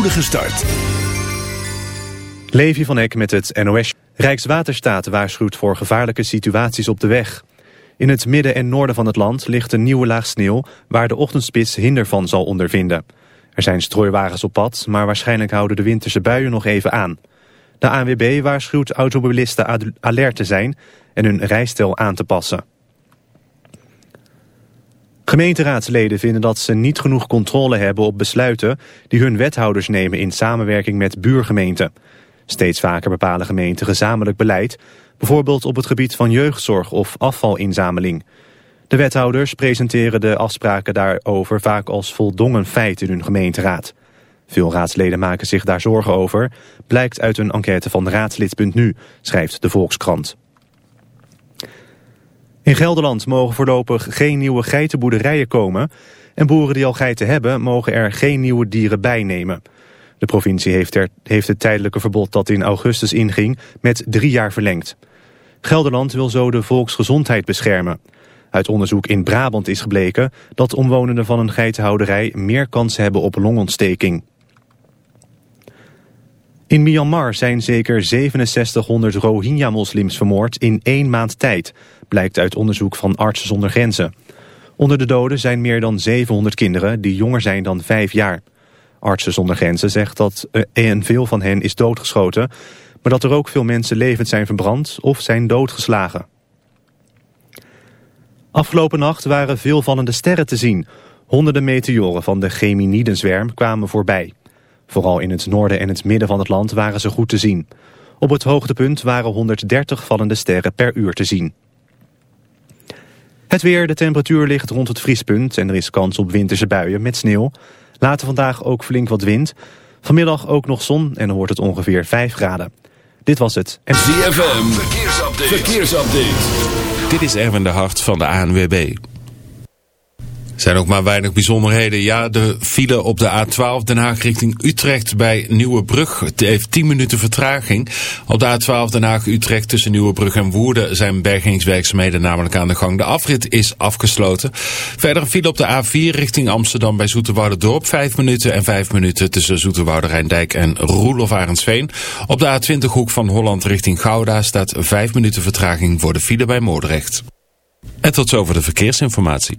spoedige start. Van Eck met het NOS. Rijkswaterstaat waarschuwt voor gevaarlijke situaties op de weg. In het midden en noorden van het land ligt een nieuwe laag sneeuw... waar de ochtendspits hinder van zal ondervinden. Er zijn strooiwagens op pad, maar waarschijnlijk houden de winterse buien nog even aan. De ANWB waarschuwt automobilisten alert te zijn en hun rijstijl aan te passen. Gemeenteraadsleden vinden dat ze niet genoeg controle hebben op besluiten die hun wethouders nemen in samenwerking met buurgemeenten. Steeds vaker bepalen gemeenten gezamenlijk beleid, bijvoorbeeld op het gebied van jeugdzorg of afvalinzameling. De wethouders presenteren de afspraken daarover vaak als voldongen feit in hun gemeenteraad. Veel raadsleden maken zich daar zorgen over, blijkt uit een enquête van raadslid.nu, schrijft de Volkskrant. In Gelderland mogen voorlopig geen nieuwe geitenboerderijen komen... en boeren die al geiten hebben mogen er geen nieuwe dieren bij nemen. De provincie heeft, heeft het tijdelijke verbod dat in augustus inging met drie jaar verlengd. Gelderland wil zo de volksgezondheid beschermen. Uit onderzoek in Brabant is gebleken dat omwonenden van een geitenhouderij meer kans hebben op longontsteking. In Myanmar zijn zeker 6700 Rohingya-moslims vermoord in één maand tijd, blijkt uit onderzoek van Artsen zonder Grenzen. Onder de doden zijn meer dan 700 kinderen die jonger zijn dan 5 jaar. Artsen zonder Grenzen zegt dat een veel van hen is doodgeschoten, maar dat er ook veel mensen levend zijn verbrand of zijn doodgeslagen. Afgelopen nacht waren veel vallende sterren te zien. Honderden meteoren van de Geminidenzwerm kwamen voorbij. Vooral in het noorden en het midden van het land waren ze goed te zien. Op het hoogtepunt waren 130 vallende sterren per uur te zien. Het weer, de temperatuur ligt rond het vriespunt en er is kans op winterse buien met sneeuw. Later vandaag ook flink wat wind. Vanmiddag ook nog zon en dan wordt het ongeveer 5 graden. Dit was het. En... ZFM, verkeersupdate. verkeersupdate. Dit is Erwin de Hart van de ANWB zijn ook maar weinig bijzonderheden. Ja, de file op de A12 Den Haag richting Utrecht bij Nieuwebrug heeft 10 minuten vertraging. Op de A12 Den Haag-Utrecht tussen Nieuwebrug en Woerden zijn bergingswerkzaamheden namelijk aan de gang. De afrit is afgesloten. Verder een file op de A4 richting Amsterdam bij Dorp 5 minuten en 5 minuten tussen Zoeterwoude Rijndijk en Roelof Arendsveen. Op de A20 hoek van Holland richting Gouda staat 5 minuten vertraging voor de file bij Moordrecht. En tot zover de verkeersinformatie.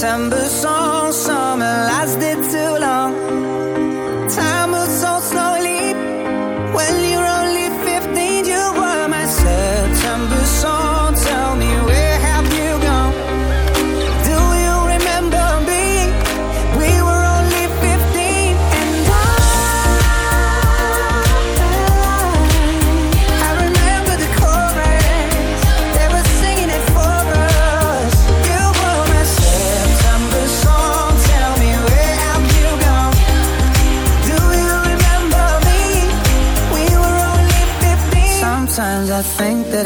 December song.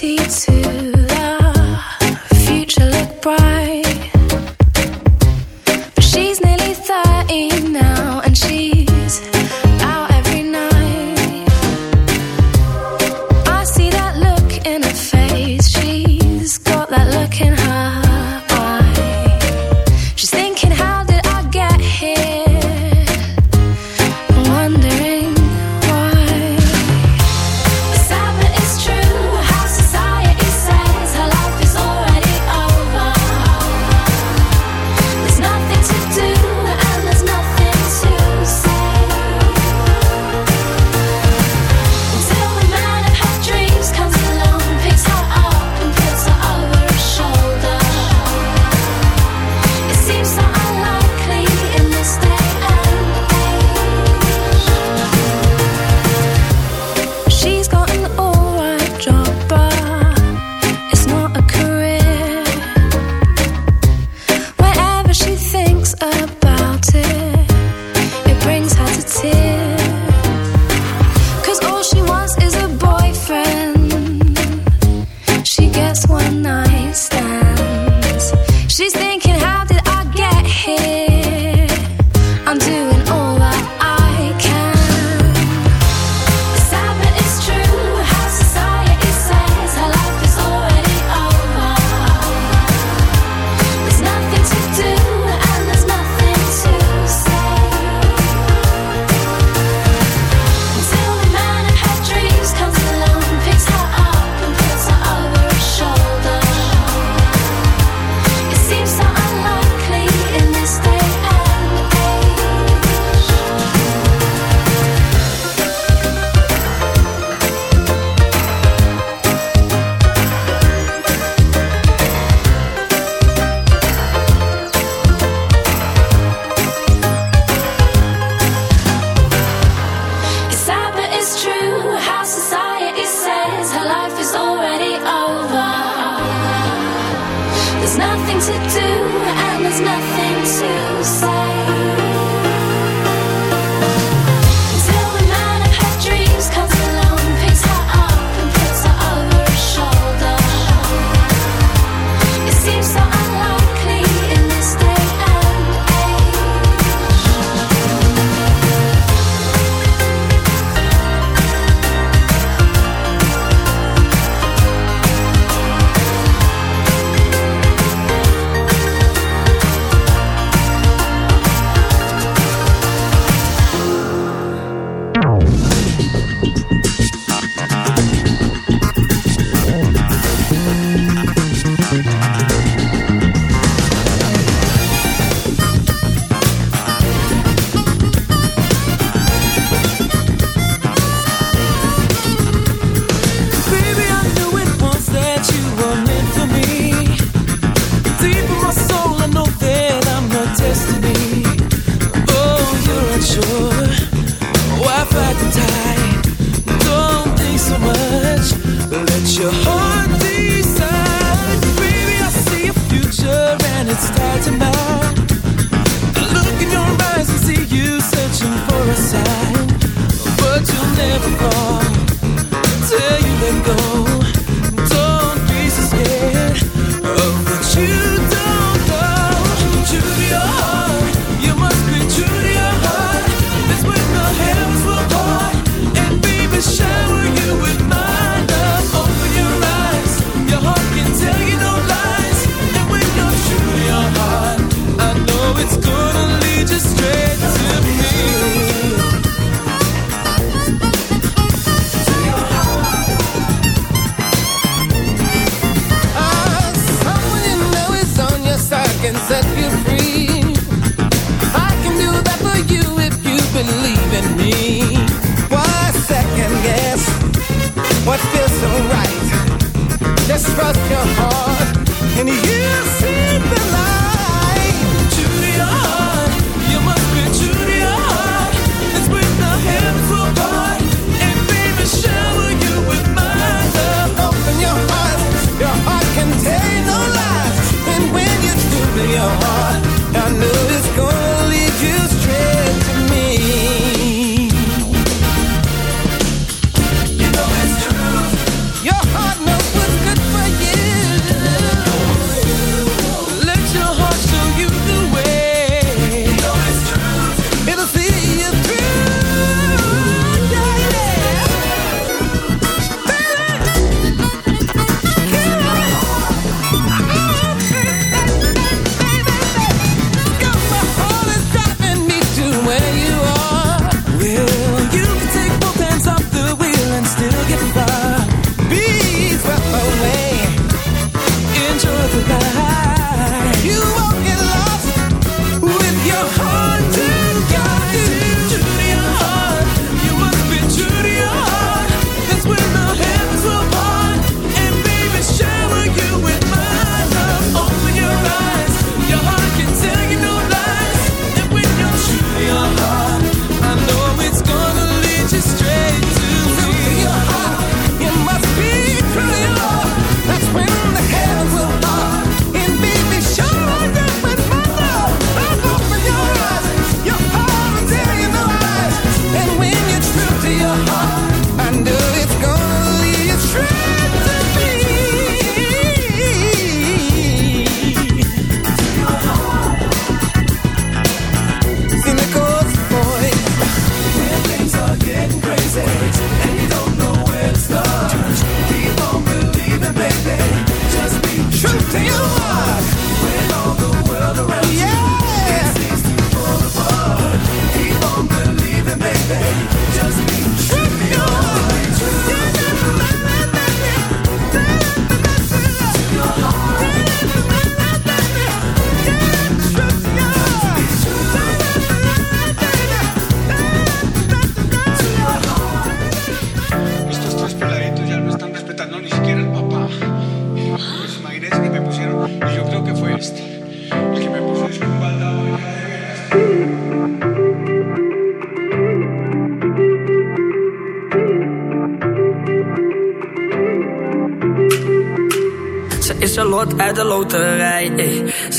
see it.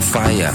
fire.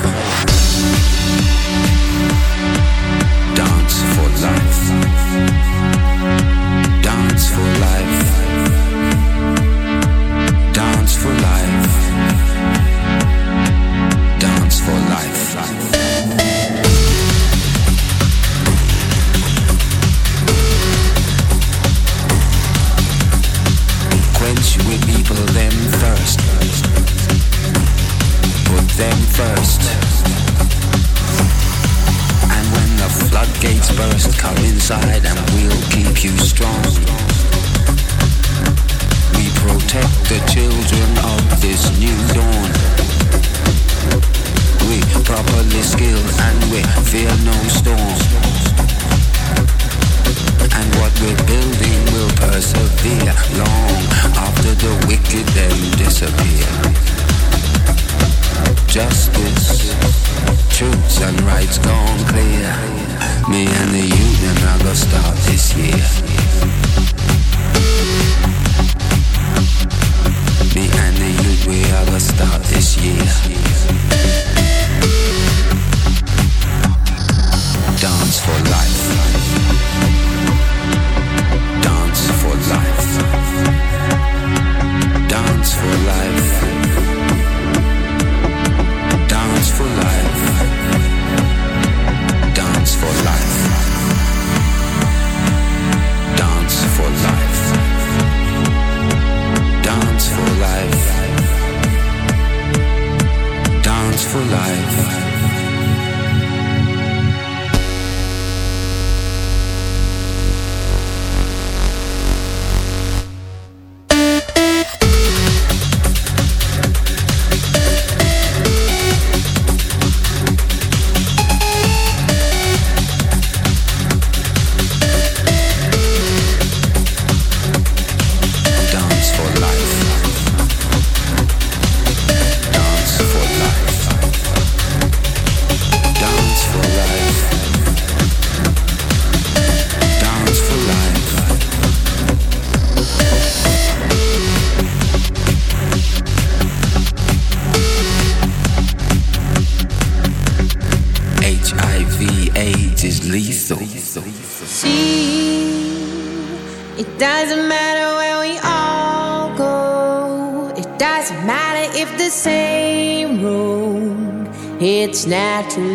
Naturally.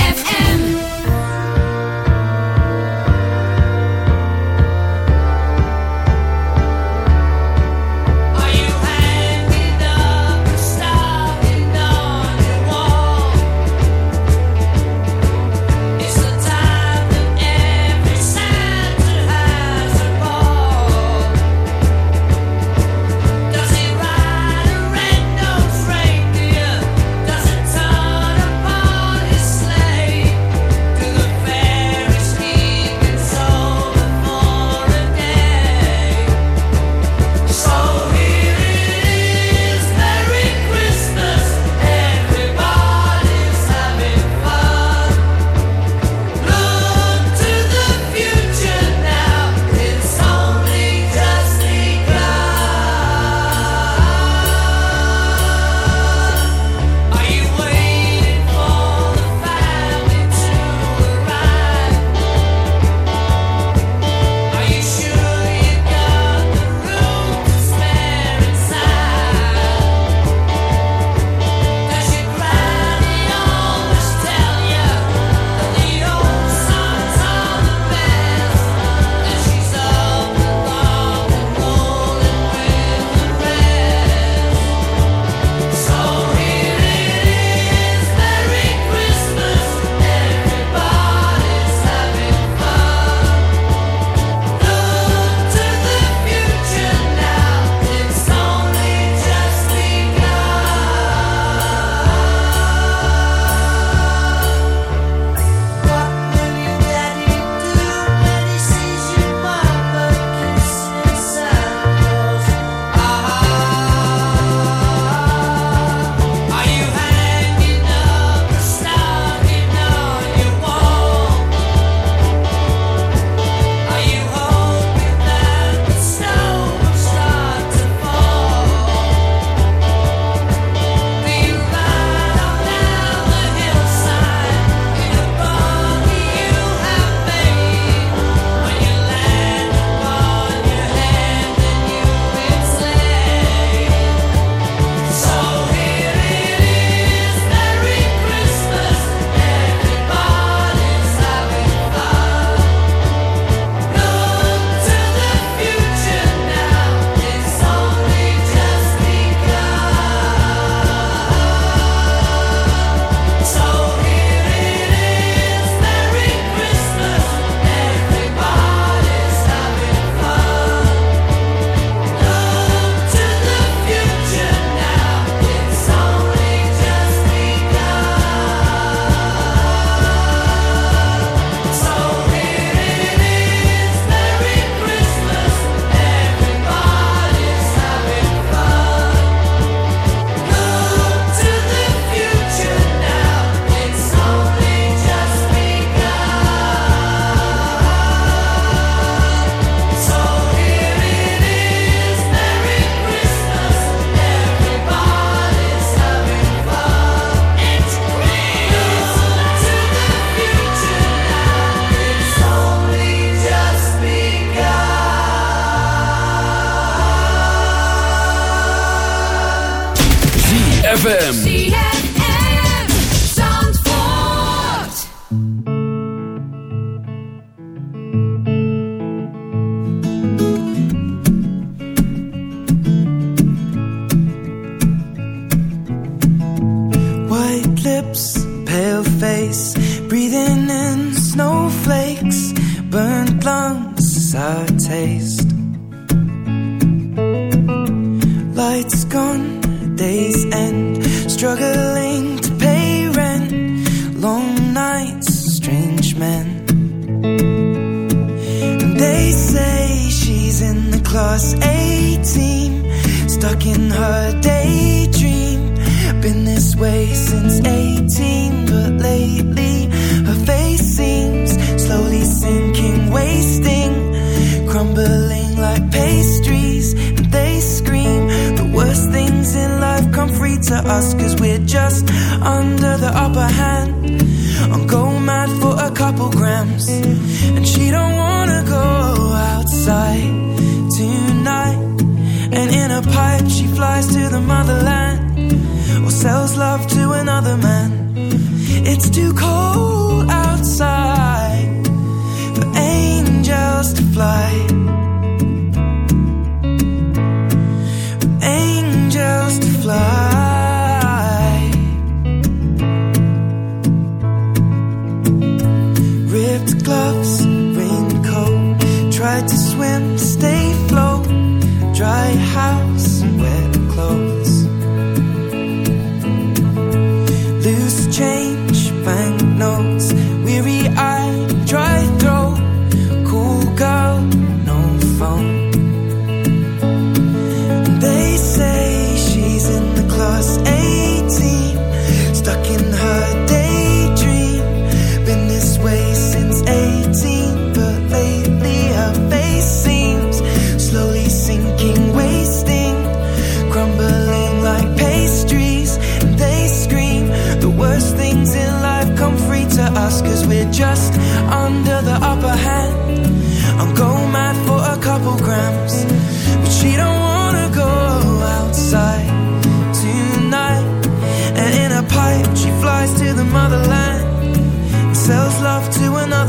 gloves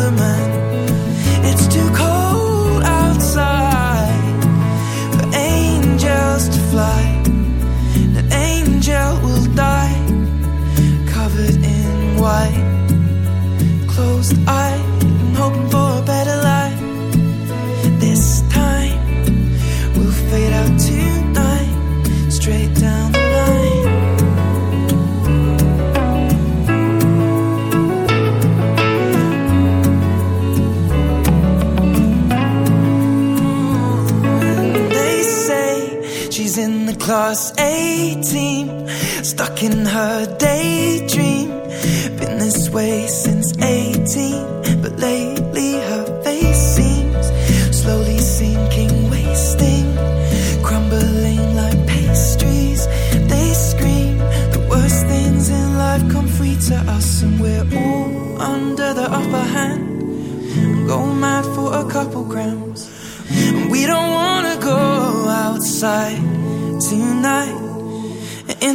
other man. 18 Stuck in her daydream. Been this way since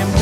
I'm.